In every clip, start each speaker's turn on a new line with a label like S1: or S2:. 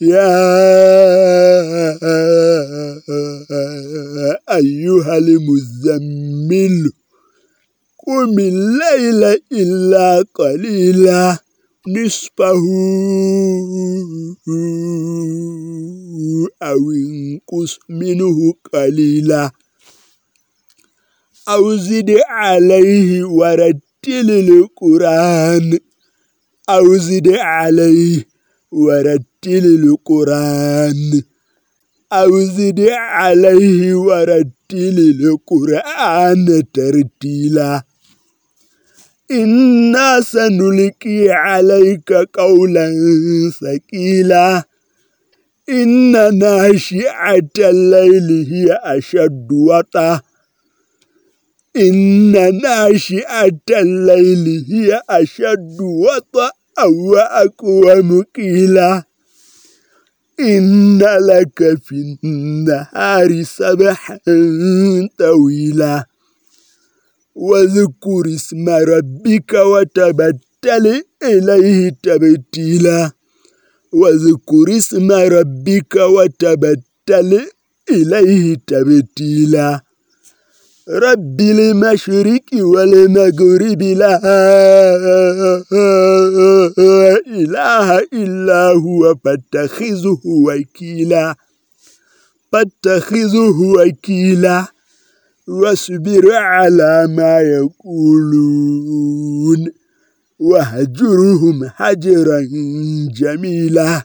S1: يا أيها المزمل قم الليل إلا قليلا نصفه أو انقص منه قليلا. أو زد عليه ورتل القرآن أو زد عليه ورتل القرآن. أو زد عليه ورتل القرآن ترتيلا. إنا سنلقي عليك قولا ثقيلا. إن ناشئة الليل هي أشد وطأ. إن ناشئة الليل هي أشد وطأ وأقوم قيلا إن لك في النهار سبحا طويلا واذكر اسم ربك وتبتل إليه تبتيلا واذكر اسم ربك وتبتل إليه تبتيلا رب المشرق والمغرب لا إله إلا هو فاتخذه وكيلا فاتخذه وكيلا واصبر على ما يقولون وهجرهم هجرا جميلا.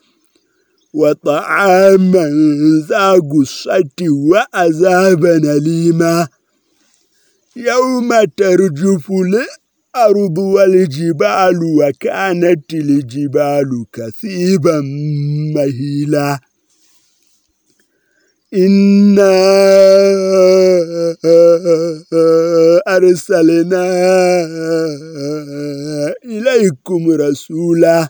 S1: وطعاما ذا قصة وأذابا ليما يوم ترجف الأرض والجبال وكانت الجبال كثيبا مهيلا. إنا أرسلنا إليكم رسولا.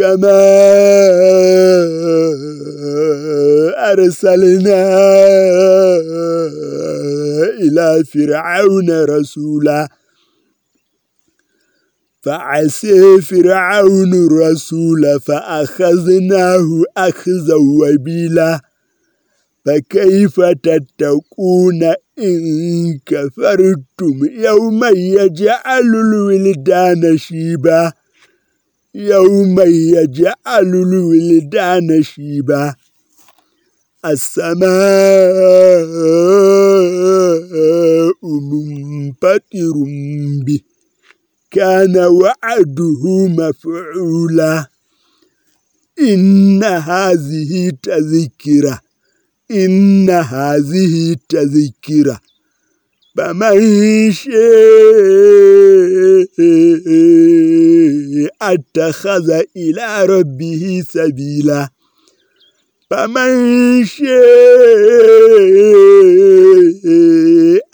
S1: كما أرسلنا إلى فرعون رسولا. فعسى فرعون الرسول فأخذناه أخذا وبيلا. فكيف تتقون إن كفرتم يوما يجعل الولدان شيبا؟ يوما يجعل الولدان شيبا. السماء منفطر به. كان وعده مفعولا. إن هذه تذكرة. إن هذه تذكرة. فمن شاء أتخذ إلى ربه سبيلا. فمن شاء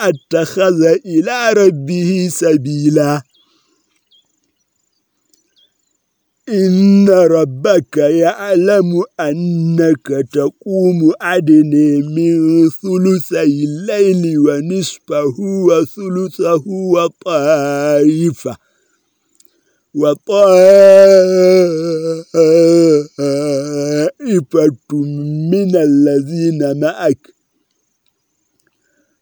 S1: أتخذ إلى ربه سبيلا. إن ربك يعلم أنك تقوم أدنى من ثلثي الليل ونصفه وثلثه وطائفة. وطائفة من الذين معك.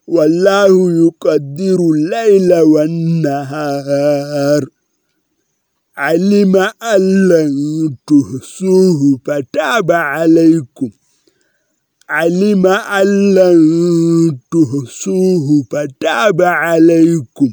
S1: والله يقدر الليل والنهار. علم أن لن تحصوه فتاب عليكم. علم أن لن تحصوه فتاب عليكم.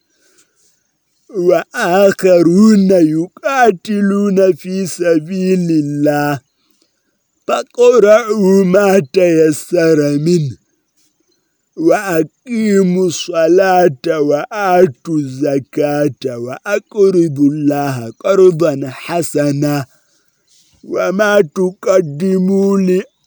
S1: وآخرون يقاتلون في سبيل الله فقرأوا ما تيسر منه وأقيموا الصلاة وآتوا الزكاة وأقرضوا الله قرضا حسنا. وما تقدموا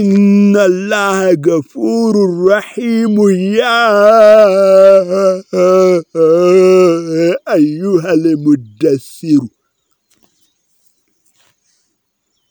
S1: إن الله غفور رحيم يا أيها المدثر